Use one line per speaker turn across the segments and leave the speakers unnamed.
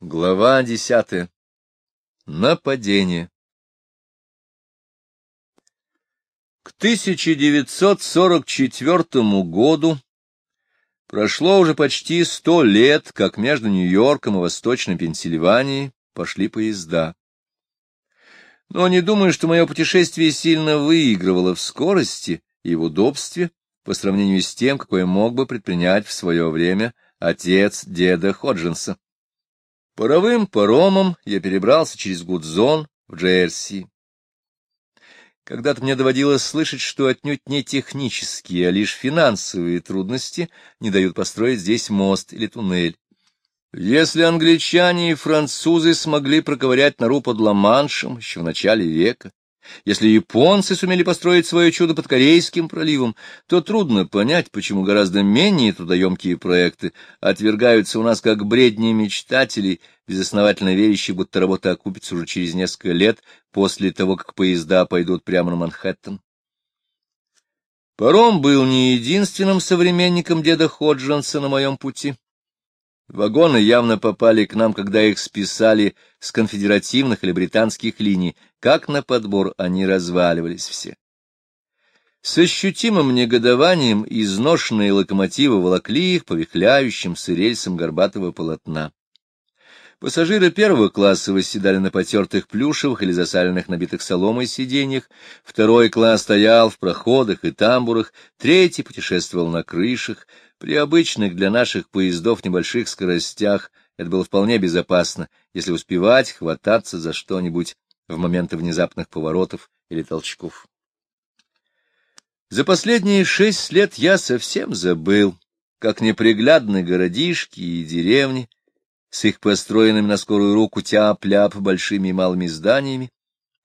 Глава десятая. Нападение. К 1944 году прошло уже почти сто лет, как между Нью-Йорком и Восточной Пенсильванией пошли поезда. Но не думаю, что мое путешествие сильно выигрывало в скорости и в удобстве по сравнению с тем, какое мог бы предпринять в свое время отец деда Ходжинса. Паровым паромом я перебрался через Гудзон в Джерси. Когда-то мне доводилось слышать, что отнюдь не технические, а лишь финансовые трудности не дают построить здесь мост или туннель. Если англичане и французы смогли проковырять нору под Ла-Маншем еще в начале века, если японцы сумели построить свое чудо под Корейским проливом, то трудно понять, почему гораздо менее трудоемкие проекты отвергаются у нас как бредни мечтателей, безосновательно верящих, будто работа окупится уже через несколько лет после того, как поезда пойдут прямо на Манхэттен. Паром был не единственным современником деда Ходжинса на моем пути. Вагоны явно попали к нам, когда их списали с конфедеративных или британских линий. Как на подбор они разваливались все. С ощутимым негодованием изношенные локомотивы волокли их по вихляющимся рельсам горбатого полотна. Пассажиры первого класса восседали на потертых плюшевых или засаленных набитых соломой сиденьях, второй класс стоял в проходах и тамбурах, третий путешествовал на крышах, при обычных для наших поездов небольших скоростях это было вполне безопасно, если успевать хвататься за что-нибудь в моменты внезапных поворотов или толчков. За последние шесть лет я совсем забыл, как неприглядны городишки и деревни с их построенными на скорую руку тяп-ляп большими и малыми зданиями,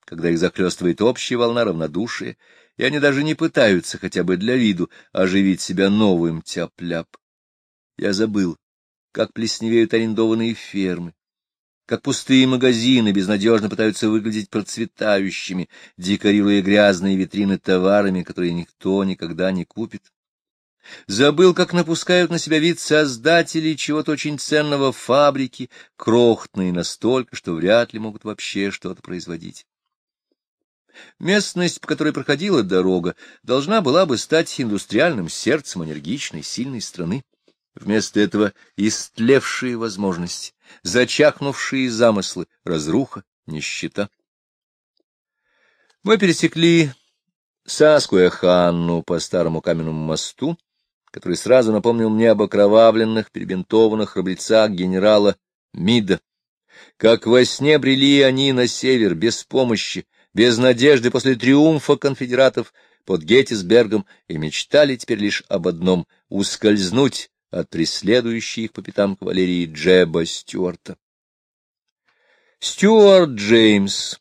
когда их захлестывает общая волна равнодушия, и они даже не пытаются хотя бы для виду оживить себя новым тяп-ляп. Я забыл, как плесневеют арендованные фермы, как пустые магазины безнадежно пытаются выглядеть процветающими, декорируя грязные витрины товарами, которые никто никогда не купит. Забыл, как напускают на себя вид создателей чего-то очень ценного фабрики, крохотные настолько, что вряд ли могут вообще что-то производить. Местность, по которой проходила дорога, должна была бы стать индустриальным сердцем энергичной, сильной страны. Вместо этого истлевшие возможности, зачахнувшие замыслы, разруха, нищета. Мы пересекли Саскуя-Ханну по старому каменному мосту, который сразу напомнил мне об окровавленных, перебинтованных храбрецах генерала Мида. Как во сне брели они на север, без помощи, без надежды после триумфа конфедератов под Геттисбергом и мечтали теперь лишь об одном — ускользнуть от преследующей их по пятам кавалерии Джеба Стюарта. Стюарт Джеймс,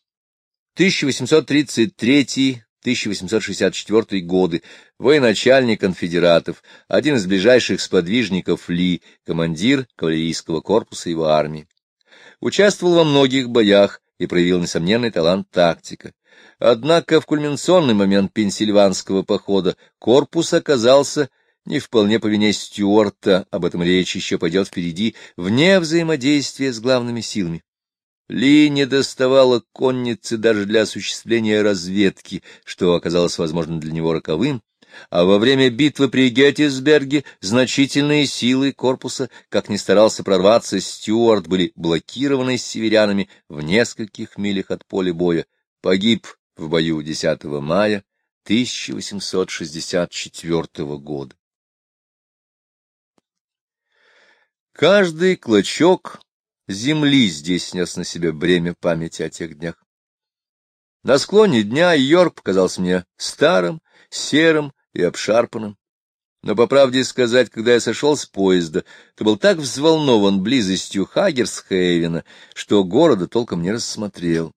1833-1864 годы, военачальник конфедератов, один из ближайших сподвижников Ли, командир кавалерийского корпуса его армии. Участвовал во многих боях, и проявил несомненный талант тактика. Однако в кульминационный момент пенсильванского похода корпус оказался не вполне по вине Стюарта, об этом речь еще пойдет впереди, вне взаимодействия с главными силами. Ли не доставала конницы даже для осуществления разведки, что оказалось возможно для него роковым, а во время битвы при Геттисберге значительные силы корпуса, как ни старался прорваться Стюарт, были блокированы северянами в нескольких милях от поля боя. Погиб в бою 10 мая 1864 года. Каждый клочок земли здесь нес на себе бремя памяти о тех днях. На склоне дня Йорк показался мне старым, серым, и обшарпанным. Но, по правде сказать, когда я сошел с поезда, то был так взволнован близостью Хагерсхейвена, что города толком не рассмотрел.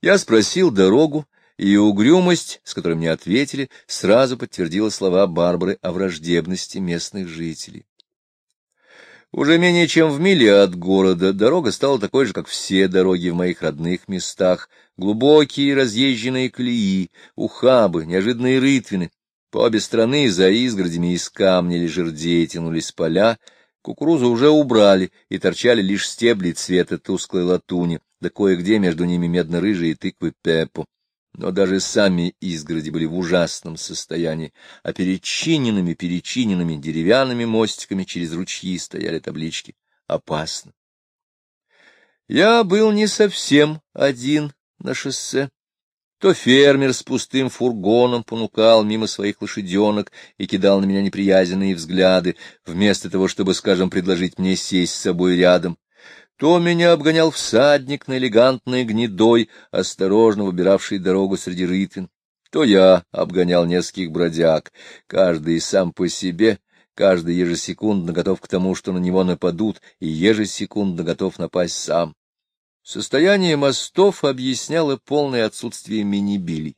Я спросил дорогу, и угрюмость, с которой мне ответили, сразу подтвердила слова Барбары о враждебности местных жителей. Уже менее чем в миле от города дорога стала такой же, как все дороги в моих родных местах, глубокие разъезженные колеи, ухабы, неожиданные рытвины, по обе стороны за изгородями из камня или жердей тянулись поля, Кукурузу уже убрали, и торчали лишь стебли цвета тусклой латуни, да кое-где между ними медно-рыжие тыквы Пеппо. Но даже сами изгороди были в ужасном состоянии, а перечиненными-перечиненными деревянными мостиками через ручьи стояли таблички «Опасно». Я был не совсем один на шоссе. То фермер с пустым фургоном понукал мимо своих лошаденок и кидал на меня неприязненные взгляды, вместо того, чтобы, скажем, предложить мне сесть с собой рядом. То меня обгонял всадник на элегантной гнедой, осторожно выбиравший дорогу среди рытвин. То я обгонял нескольких бродяг, каждый сам по себе, каждый ежесекундно готов к тому, что на него нападут, и ежесекундно готов напасть сам. Состояние мостов объясняло полное отсутствие мини-билей.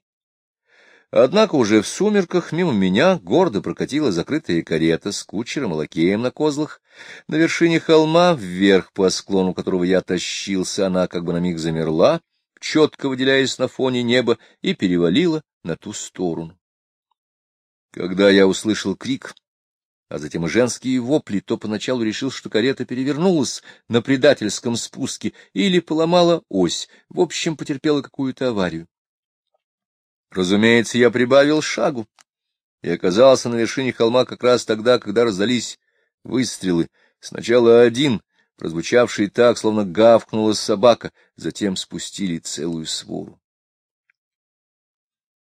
Однако уже в сумерках мимо меня гордо прокатила закрытая карета с кучером и лакеем на козлах. На вершине холма, вверх по склону которого я тащился, она как бы на миг замерла, четко выделяясь на фоне неба, и перевалила на ту сторону. Когда я услышал крик, а затем и женские вопли, то поначалу решил, что карета перевернулась на предательском спуске или поломала ось, в общем, потерпела какую-то аварию. Разумеется, я прибавил шагу и оказался на вершине холма как раз тогда, когда раздались выстрелы. Сначала один, прозвучавший так, словно гавкнула собака, затем спустили целую свору.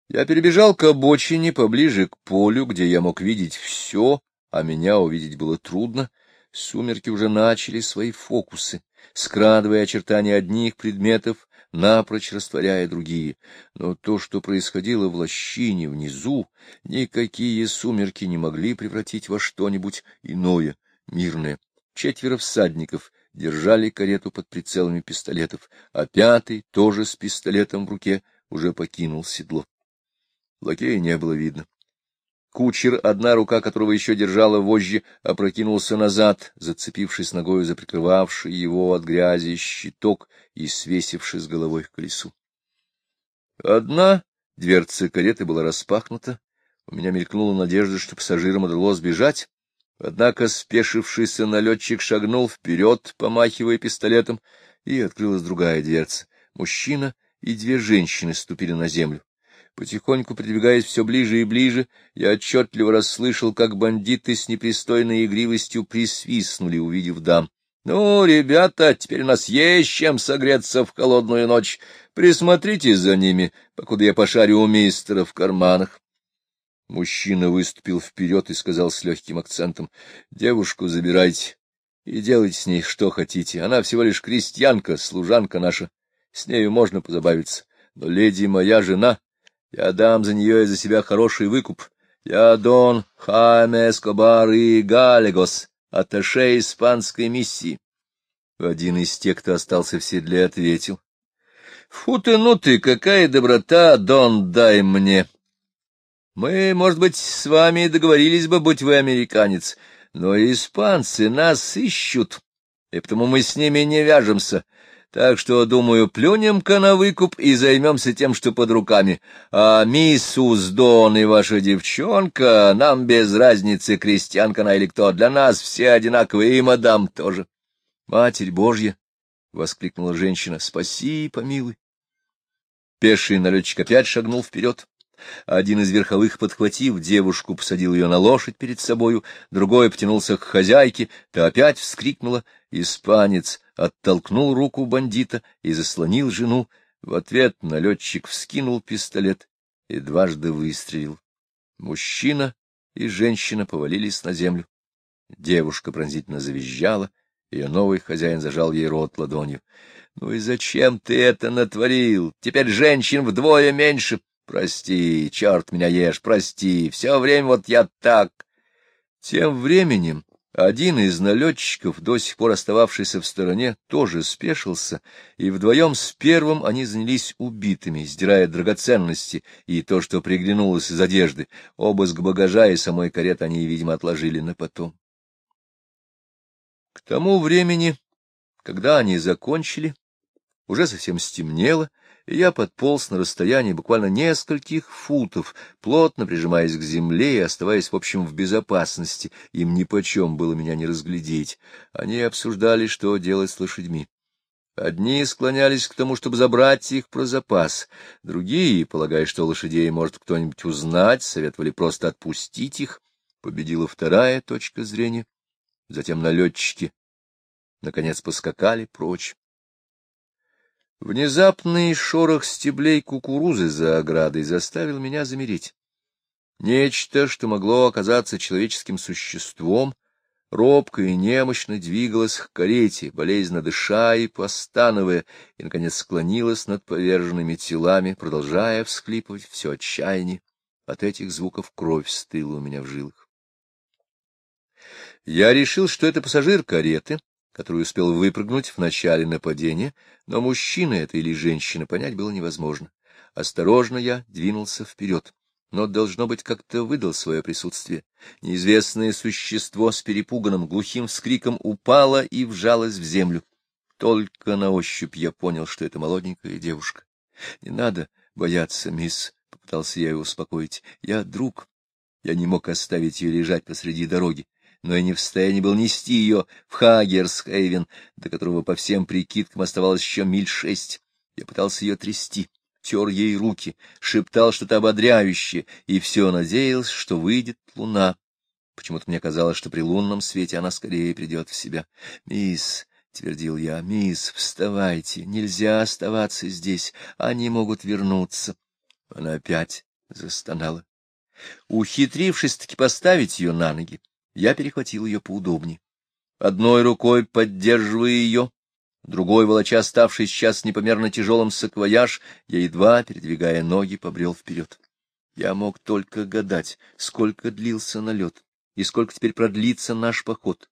Я перебежал к обочине поближе к полю, где я мог видеть все, а меня увидеть было трудно, сумерки уже начали свои фокусы, скрадывая очертания одних предметов, напрочь растворяя другие. Но то, что происходило в лощине внизу, никакие сумерки не могли превратить во что-нибудь иное, мирное. Четверо всадников держали карету под прицелами пистолетов, а пятый, тоже с пистолетом в руке, уже покинул седло. Лакея не было видно. Кучер, одна рука которого еще держала вожжи, опрокинулся назад, зацепившись ногою за прикрывавший его от грязи щиток и свесившись головой к колесу. Одна дверца кареты была распахнута. У меня мелькнула надежда, что пассажирам удалось сбежать. Однако спешившийся налетчик шагнул вперед, помахивая пистолетом, и открылась другая дверца. Мужчина и две женщины ступили на землю. Потихоньку придвигаясь все ближе и ближе, я отчетливо расслышал, как бандиты с непристойной игривостью присвистнули, увидев дам. — Ну, ребята, теперь у нас есть чем согреться в холодную ночь. Присмотрите за ними, покуда я пошарю у мистера в карманах. Мужчина выступил вперед и сказал с легким акцентом, — Девушку забирайте и делайте с ней что хотите. Она всего лишь крестьянка, служанка наша. С нею можно позабавиться. Но леди моя жена я дам за нее и за себя хороший выкуп. Я Дон Хайме Эскобар и Галегос, атташе испанской миссии. Один из тех, кто остался в седле, ответил. — Фу ты, ну ты, какая доброта, Дон, дай мне. Мы, может быть, с вами договорились бы, будь вы американец, но испанцы нас ищут, и потому мы с ними не вяжемся. Так что, думаю, плюнем-ка на выкуп и займемся тем, что под руками. А мисс Уздон и ваша девчонка, нам без разницы, крестьянка она или кто, для нас все одинаковые, и мадам тоже. — Матерь Божья! — воскликнула женщина. — Спаси, помилуй. Пеший налетчик опять шагнул вперед. Один из верховых, подхватив девушку, посадил ее на лошадь перед собою, другой потянулся к хозяйке, та опять вскрикнула. Испанец оттолкнул руку бандита и заслонил жену. В ответ налетчик вскинул пистолет и дважды выстрелил. Мужчина и женщина повалились на землю. Девушка пронзительно завизжала, ее новый хозяин зажал ей рот ладонью. — Ну и зачем ты это натворил? Теперь женщин вдвое меньше. Прости, черт меня ешь, прости, все время вот я так. Тем временем один из налетчиков, до сих пор остававшийся в стороне, тоже спешился, и вдвоем с первым они занялись убитыми, сдирая драгоценности и то, что приглянулось из одежды. Обыск багажа и самой кареты они, видимо, отложили на потом. К тому времени, когда они закончили, уже совсем стемнело, и я подполз на расстоянии буквально нескольких футов, плотно прижимаясь к земле и оставаясь, в общем, в безопасности. Им нипочем было меня не разглядеть. Они обсуждали, что делать с лошадьми. Одни склонялись к тому, чтобы забрать их про запас, другие, полагая, что лошадей может кто-нибудь узнать, советовали просто отпустить их. Победила вторая точка зрения. Затем налетчики, наконец, поскакали прочь. Внезапный шорох стеблей кукурузы за оградой заставил меня замереть. Нечто, что могло оказаться человеческим существом, робко и немощно двигалась к карете, болезненно дыша и постановая, и, наконец, склонилась над поверженными телами, продолжая всхлипывать все отчаяние. От этих звуков кровь стыла у меня в жилах. Я решил, что это пассажир кареты, который успел выпрыгнуть в начале нападения, но мужчина это или женщина понять было невозможно. Осторожно я двинулся вперед но, должно быть, как-то выдал свое присутствие. Неизвестное существо с перепуганным глухим вскриком упало и вжалось в землю. Только на ощупь я понял, что это молоденькая девушка. — Не надо бояться, мисс, — попытался я ее успокоить. — Я друг. Я не мог оставить ее лежать посреди дороги, но я не в состоянии был нести ее в Хагерсхейвен, до которого по всем прикидкам оставалось еще миль шесть. Я пытался ее трясти тер ей руки, шептал что-то ободряющее, и все надеялся, что выйдет луна. Почему-то мне казалось, что при лунном свете она скорее придет в себя. «Мисс», — твердил я, — «мисс, вставайте, нельзя оставаться здесь, они могут вернуться». Она опять застонала. Ухитрившись-таки поставить ее на ноги, я перехватил ее поудобнее. Одной рукой поддерживая ее, Другой, волоча ставший сейчас непомерно тяжелым саквояж, я, едва передвигая ноги, побрел вперед. Я мог только гадать, сколько длился налет и сколько теперь продлится наш поход.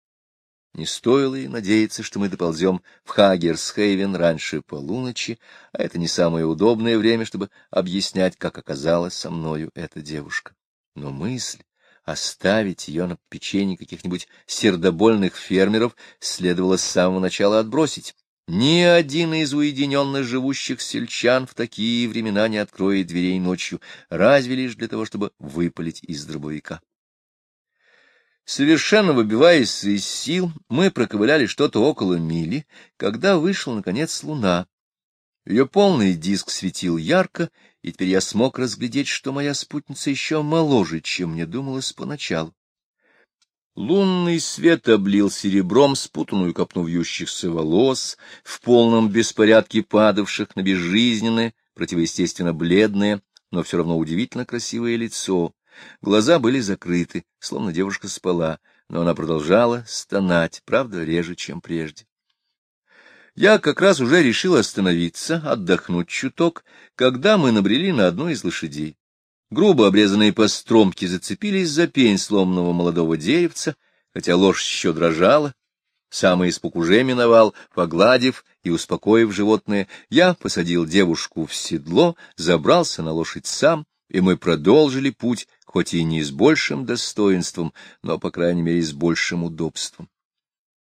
Не стоило и надеяться, что мы доползем в Хагерсхейвен раньше полуночи, а это не самое удобное время, чтобы объяснять, как оказалась со мною эта девушка. Но мысль оставить ее на печенье каких-нибудь сердобольных фермеров следовало с самого начала отбросить. Ни один из уединенных живущих сельчан в такие времена не откроет дверей ночью, разве лишь для того, чтобы выпалить из дробовика. Совершенно выбиваясь из сил, мы проковыляли что-то около мили, когда вышла, наконец, луна. Ее полный диск светил ярко, и теперь я смог разглядеть, что моя спутница еще моложе, чем мне думалось поначалу. Лунный свет облил серебром спутанную копну вьющихся волос, в полном беспорядке падавших на безжизненное, противоестественно бледное, но все равно удивительно красивое лицо. Глаза были закрыты, словно девушка спала, но она продолжала стонать, правда, реже, чем прежде. Я как раз уже решил остановиться, отдохнуть чуток, когда мы набрели на одну из лошадей. Грубо обрезанные постромки зацепились за пень сломанного молодого деревца, хотя лошадь еще дрожала. Самый испуг уже миновал, погладив и успокоив животное, я посадил девушку в седло, забрался на лошадь сам, и мы продолжили путь, хоть и не с большим достоинством, но, по крайней мере, с большим удобством.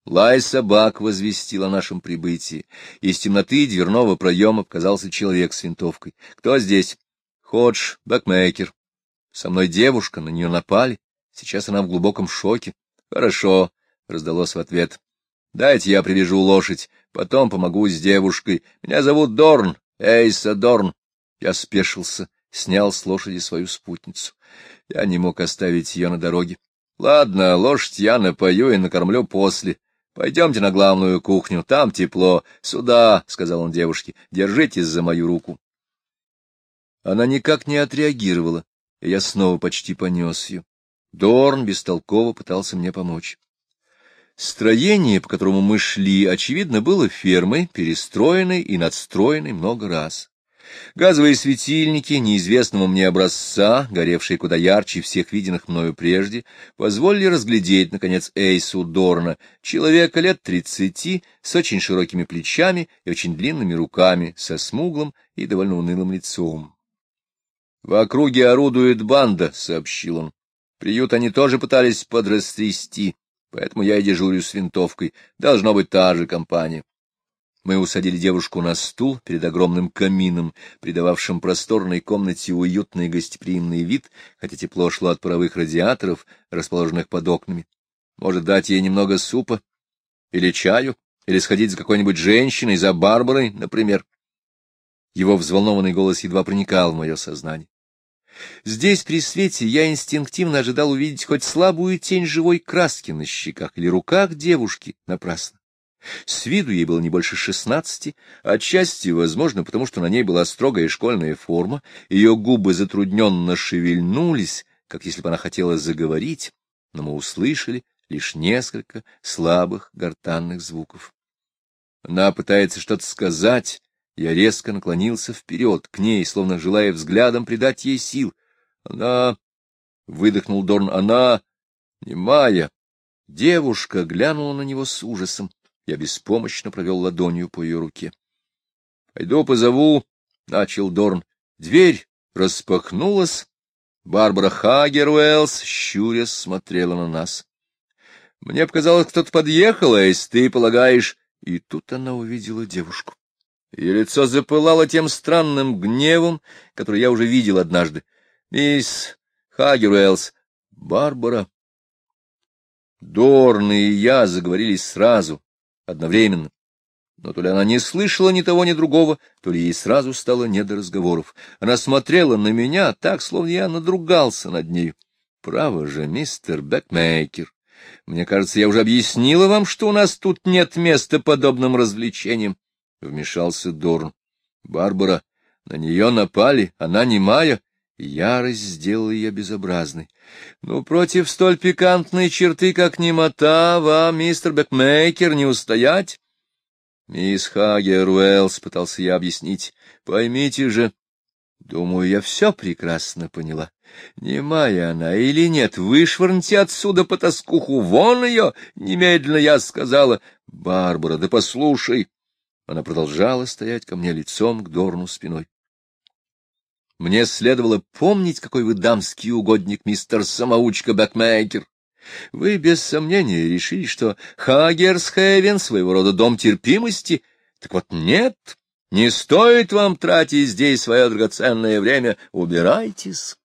Лай собак возвестил о нашем прибытии. Из темноты дверного проема показался человек с винтовкой. — Кто здесь? Ходж Бэкмейкер. Со мной девушка, на нее напали. Сейчас она в глубоком шоке. Хорошо, — раздалось в ответ. Дайте я привяжу лошадь, потом помогу с девушкой. Меня зовут Дорн, Эйса Дорн. Я спешился, снял с лошади свою спутницу. Я не мог оставить ее на дороге. Ладно, лошадь я напою и накормлю после. Пойдемте на главную кухню, там тепло. Сюда, — сказал он девушке, — держитесь за мою руку. Она никак не отреагировала, и я снова почти понес ее. Дорн бестолково пытался мне помочь. Строение, по которому мы шли, очевидно, было фермой, перестроенной и надстроенной много раз. Газовые светильники неизвестного мне образца, горевшие куда ярче всех виденных мною прежде, позволили разглядеть, наконец, Эйсу Дорна, человека лет тридцати, с очень широкими плечами и очень длинными руками, со смуглым и довольно унылым лицом. В округе орудует банда, — сообщил он. Приют они тоже пытались подрастрясти, поэтому я и дежурю с винтовкой. Должно быть та же компания. Мы усадили девушку на стул перед огромным камином, придававшим просторной комнате уютный гостеприимный вид, хотя тепло шло от паровых радиаторов, расположенных под окнами. Может, дать ей немного супа? Или чаю? Или сходить за какой-нибудь женщиной, за Барбарой, например? Его взволнованный голос едва проникал в мое сознание. Здесь, при свете, я инстинктивно ожидал увидеть хоть слабую тень живой краски на щеках или руках девушки напрасно. С виду ей было не больше шестнадцати, отчасти, возможно, потому что на ней была строгая школьная форма, ее губы затрудненно шевельнулись, как если бы она хотела заговорить, но мы услышали лишь несколько слабых гортанных звуков. Она пытается что-то сказать, я резко наклонился вперед, к ней, словно желая взглядом придать ей сил. Она... — выдохнул Дорн. — Она... немая. Девушка глянула на него с ужасом. Я беспомощно провел ладонью по ее руке. — Пойду позову, — начал Дорн. Дверь распахнулась. Барбара Хагеруэлс, щурясь, смотрела на нас. — Мне показалось, кто-то подъехал, а ты полагаешь... И тут она увидела девушку. Ее лицо запылало тем странным гневом, который я уже видел однажды. — Мисс Хагеруэлс, Барбара... Дорн и я заговорили сразу, одновременно. Но то ли она не слышала ни того, ни другого, то ли ей сразу стало не до разговоров. Она смотрела на меня так, словно я надругался над нею. Право же, мистер Бэкмейкер, мне кажется, я уже объяснила вам, что у нас тут нет места подобным развлечениям. Вмешался Дорн. Барбара, на нее напали, она немая. Ярость сделала ее безобразной. Но против столь пикантной черты, как немота, вам, мистер Бэкмейкер, не устоять. Мисс Хагер Уэллс, пытался я объяснить, поймите же, думаю, я все прекрасно поняла. Немая она или нет, вышвырните отсюда потаскуху, вон ее, немедленно я сказала. Барбара, да послушай. Она продолжала стоять ко мне лицом к Дорну спиной. Мне следовало помнить, какой вы дамский угодник, мистер Самоучка Бэкмейкер. Вы, без сомнения, решили, что Хагерсхевен — своего рода дом терпимости. Так вот нет, не стоит вам тратить здесь свое драгоценное время. Убирайтесь.